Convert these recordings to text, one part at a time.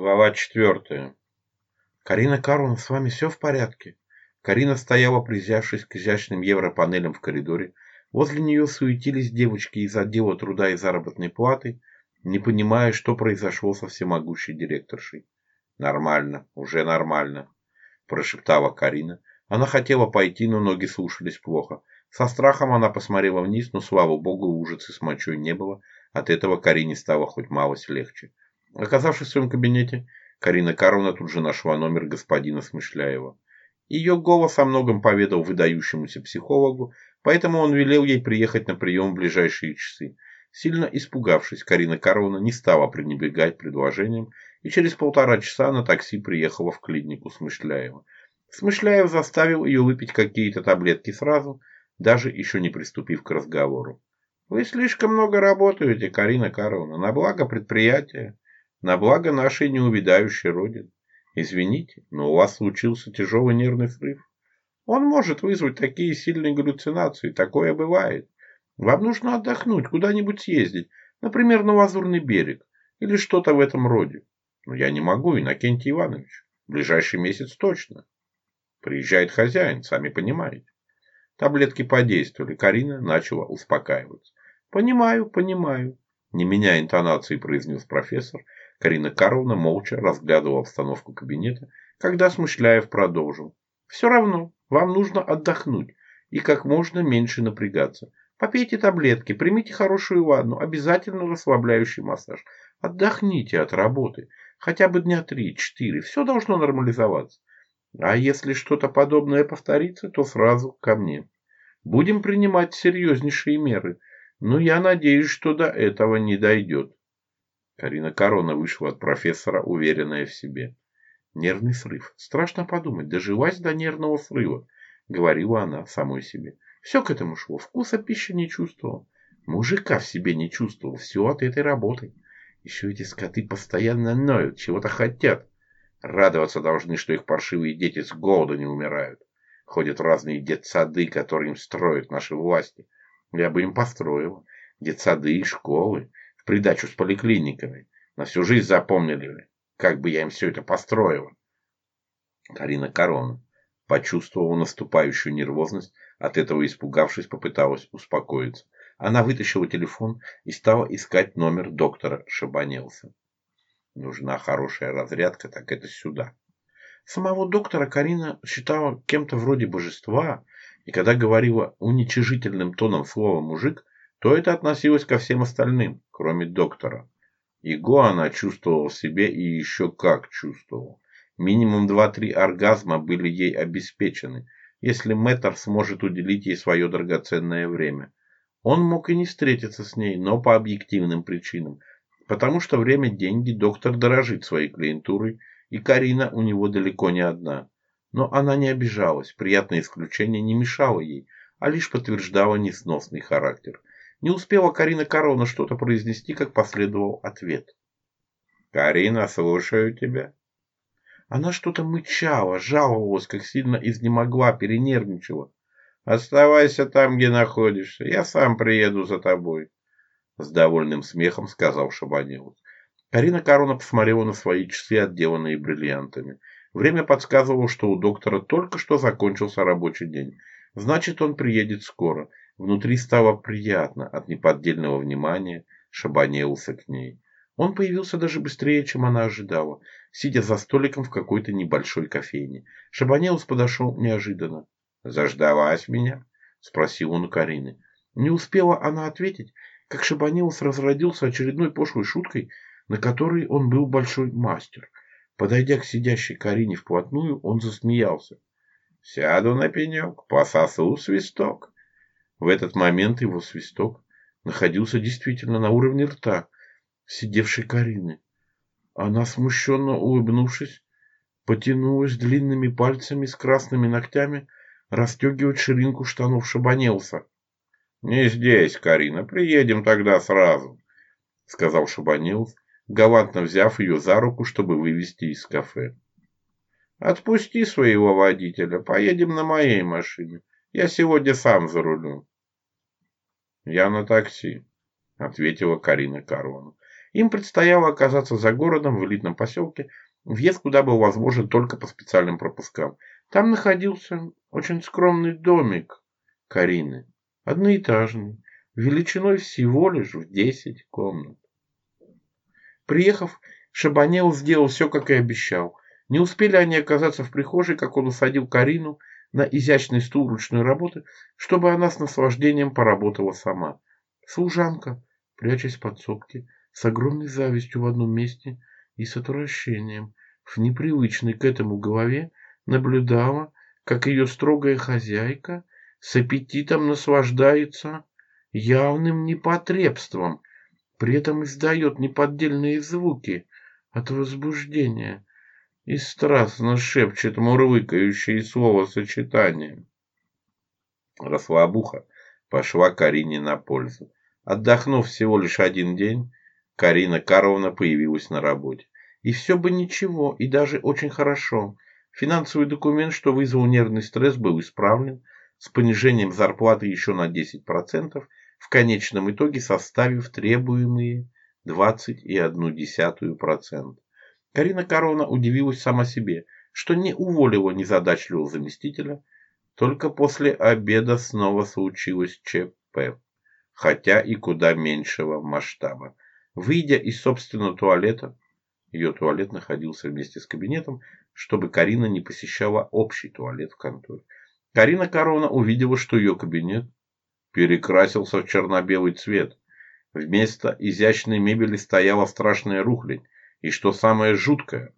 Глава четвертая. Карина Карловна, с вами все в порядке? Карина стояла, призявшись к изящным европанелям в коридоре. Возле нее суетились девочки из отдела труда и заработной платы, не понимая, что произошло со всемогущей директоршей. «Нормально, уже нормально», – прошептала Карина. Она хотела пойти, но ноги слушались плохо. Со страхом она посмотрела вниз, но, слава богу, ужаса с мочой не было. От этого Карине стало хоть малость легче. Оказавшись в своем кабинете, Карина Карловна тут же нашла номер господина Смышляева. Ее голос о многом поведал выдающемуся психологу, поэтому он велел ей приехать на прием в ближайшие часы. Сильно испугавшись, Карина Карловна не стала пренебрегать предложением и через полтора часа на такси приехала в клинику Смышляева. Смышляев заставил ее выпить какие-то таблетки сразу, даже еще не приступив к разговору. «Вы слишком много работаете, Карина Карловна, на благо предприятия», на благо нашей неувидающей Родины. Извините, но у вас случился тяжелый нервный срыв. Он может вызвать такие сильные галлюцинации, такое бывает. Вам нужно отдохнуть, куда-нибудь съездить, например, на Лазурный берег или что-то в этом роде. Но я не могу, Иннокентий Иванович, в ближайший месяц точно. Приезжает хозяин, сами понимаете. Таблетки подействовали, Карина начала успокаиваться. «Понимаю, понимаю», — не меняя интонации, произнес профессор — Карина Карловна молча разглядывала обстановку кабинета, когда Смышляев продолжил. «Все равно, вам нужно отдохнуть и как можно меньше напрягаться. Попейте таблетки, примите хорошую ванну, обязательно расслабляющий массаж. Отдохните от работы. Хотя бы дня три-четыре. Все должно нормализоваться. А если что-то подобное повторится, то сразу ко мне. Будем принимать серьезнейшие меры. Но я надеюсь, что до этого не дойдет. Карина Корона вышла от профессора, уверенная в себе. Нервный срыв. Страшно подумать, доживать до нервного срыва, говорила она самой себе. Все к этому шло. Вкуса пищи не чувствовал. Мужика в себе не чувствовал. Все от этой работы. Еще эти скоты постоянно ноют, чего-то хотят. Радоваться должны, что их паршивые дети с голода не умирают. Ходят разные детсады, которые им строят наши власти. Я бы им построила. Детсады и школы придачу с поликлиниками. На всю жизнь запомнили, как бы я им все это построил? Карина Корона, почувствовала наступающую нервозность, от этого испугавшись, попыталась успокоиться. Она вытащила телефон и стала искать номер доктора Шабанелса. Нужна хорошая разрядка, так это сюда. Самого доктора Карина считала кем-то вроде божества, и когда говорила уничижительным тоном слово «мужик», то это относилось ко всем остальным, кроме доктора. Его она чувствовала в себе и еще как чувствовала. Минимум 2-3 оргазма были ей обеспечены, если Мэттер сможет уделить ей свое драгоценное время. Он мог и не встретиться с ней, но по объективным причинам, потому что время – деньги, доктор дорожит своей клиентурой, и Карина у него далеко не одна. Но она не обижалась, приятное исключение не мешало ей, а лишь подтверждало несносный характер. Не успела Карина Корона что-то произнести, как последовал ответ. «Карина, слушаю тебя». Она что-то мычала, жаловалась, как сильно изнемогла, перенервничала. «Оставайся там, где находишься, я сам приеду за тобой», — с довольным смехом сказал Шабанилов. Карина Корона посмотрела на свои часы, отделанные бриллиантами. Время подсказывало, что у доктора только что закончился рабочий день. Значит, он приедет скоро. Внутри стало приятно от неподдельного внимания, шабанелся к ней. Он появился даже быстрее, чем она ожидала, сидя за столиком в какой-то небольшой кофейне. Шабанеус подошел неожиданно. «Заждалась меня?» – спросил он у Карины. Не успела она ответить, как Шабанеус разродился очередной пошлой шуткой, на которой он был большой мастер. Подойдя к сидящей Карине вплотную, он засмеялся. Сяду на пенек, пососу свисток. В этот момент его свисток находился действительно на уровне рта, сидевшей Карины. Она, смущенно улыбнувшись, потянулась длинными пальцами с красными ногтями расстегивать ширинку штанов Шабанелса. «Не здесь, Карина, приедем тогда сразу», — сказал Шабанелс, галантно взяв ее за руку, чтобы вывести из кафе. Отпусти своего водителя, поедем на моей машине. Я сегодня сам за рулем. Я на такси, ответила Карина Корона. Им предстояло оказаться за городом в элитном поселке, въезд куда был возможен только по специальным пропускам. Там находился очень скромный домик Карины, одноэтажный, величиной всего лишь в 10 комнат. Приехав, Шабанел сделал все, как и обещал – не успели они оказаться в прихожей, как он усадил Карину на изящный стул ручной работы, чтобы она с наслаждением поработала сама. Служанка, прячась под сопки, с огромной завистью в одном месте и с отвращением, в непривычной к этому голове, наблюдала, как ее строгая хозяйка с аппетитом наслаждается явным непотребством, при этом издает неподдельные звуки от возбуждения – и страстно шепчет мурлыкающие словосочетания. Расслабуха пошла Карине на пользу. Отдохнув всего лишь один день, Карина Карловна появилась на работе. И все бы ничего, и даже очень хорошо. Финансовый документ, что вызвал нервный стресс, был исправлен с понижением зарплаты еще на 10%, в конечном итоге составив требуемые 21,1%. Карина Корона удивилась сама себе, что не уволила незадачливого заместителя. Только после обеда снова случилось ЧП, хотя и куда меньшего масштаба. Выйдя из собственного туалета, ее туалет находился вместе с кабинетом, чтобы Карина не посещала общий туалет в конторе. Карина Корона увидела, что ее кабинет перекрасился в черно-белый цвет. Вместо изящной мебели стояла страшная рухлядь, и, что самое жуткое,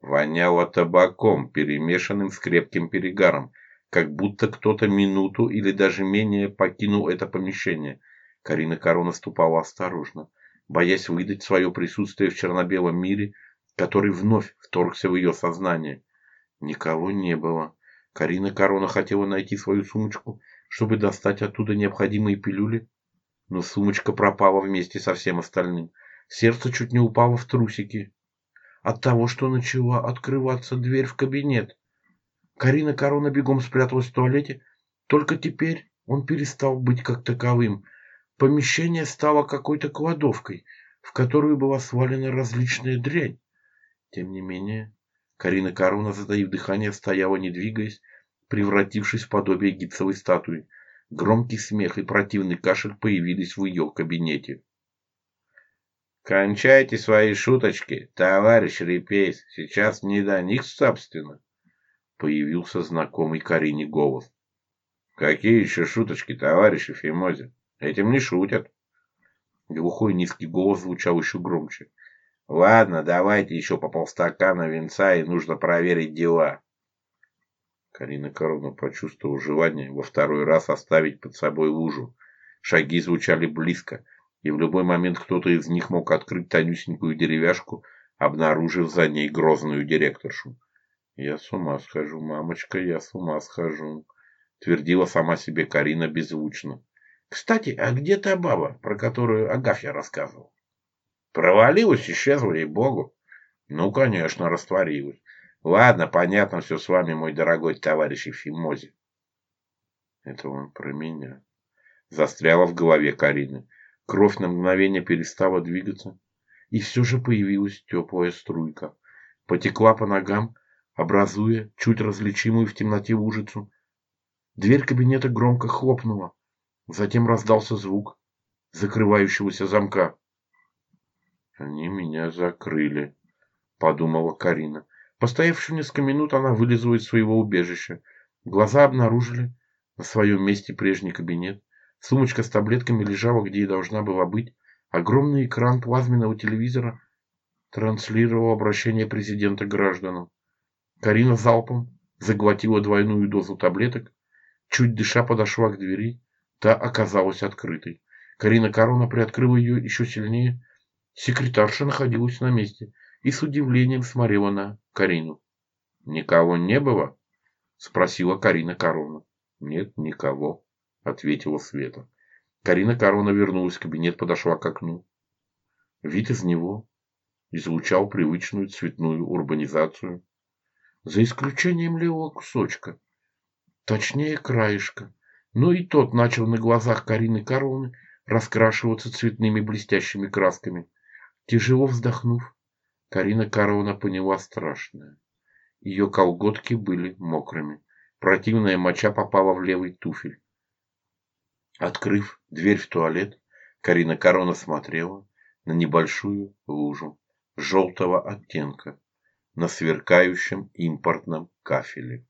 воняло табаком, перемешанным с крепким перегаром, как будто кто-то минуту или даже менее покинул это помещение. Карина Корона ступала осторожно, боясь выдать свое присутствие в черно-белом мире, который вновь вторгся в ее сознание. Никого не было. Карина Корона хотела найти свою сумочку, чтобы достать оттуда необходимые пилюли, но сумочка пропала вместе со всем остальным – Сердце чуть не упало в трусики. От того, что начала открываться дверь в кабинет. Карина Корона бегом спряталась в туалете. Только теперь он перестал быть как таковым. Помещение стало какой-то кладовкой, в которую была свалена различная дрянь. Тем не менее, Карина Корона, затаив дыхание, стояла, не двигаясь, превратившись в подобие гипсовой статуи. Громкий смех и противный кашель появились в ее кабинете. Кончайте свои шуточки, товарищ Репейс, сейчас не до них, собственно. Появился знакомый Карине голос. Какие еще шуточки, товарищ Эфимозин? Этим не шутят. Глухой низкий голос звучал еще громче. Ладно, давайте еще по полстакана венца, и нужно проверить дела. Карина Коровна почувствовала желание во второй раз оставить под собой лужу. Шаги звучали близко и в любой момент кто-то из них мог открыть тонюсенькую деревяшку, обнаружив за ней грозную директоршу. «Я с ума схожу, мамочка, я с ума схожу», — твердила сама себе Карина беззвучно. «Кстати, а где та баба, про которую Агафья рассказывал?» «Провалилась, исчезла, ей богу «Ну, конечно, растворилась. Ладно, понятно все с вами, мой дорогой товарищ Ефимози». «Это он про меня», — застряла в голове Карины. Кровь на мгновение перестала двигаться, и все же появилась теплая струйка. Потекла по ногам, образуя чуть различимую в темноте лужицу. Дверь кабинета громко хлопнула. Затем раздался звук закрывающегося замка. «Они меня закрыли», — подумала Карина. Постояв несколько минут, она вылезла из своего убежища. Глаза обнаружили на своем месте прежний кабинет, Сумочка с таблетками лежала, где и должна была быть. Огромный экран плазменного телевизора транслировал обращение президента к гражданам. Карина залпом заглотила двойную дозу таблеток, чуть дыша подошла к двери, та оказалась открытой. Карина Корона приоткрыла ее еще сильнее. Секретарша находилась на месте и с удивлением смотрела на Карину. «Никого не было?» – спросила Карина Корона. «Нет, никого», – ответила Света. Карина Корона вернулась в кабинет, подошла к окну. Вид из него излучал привычную цветную урбанизацию. За исключением левого кусочка, точнее краешка, но и тот начал на глазах Карины Карловны раскрашиваться цветными блестящими красками. Тяжело вздохнув, Карина Карловна поняла страшное. Ее колготки были мокрыми. Противная моча попала в левый туфель. Открыв дверь в туалет, Карина Корона смотрела на небольшую лужу желтого оттенка на сверкающем импортном кафеле.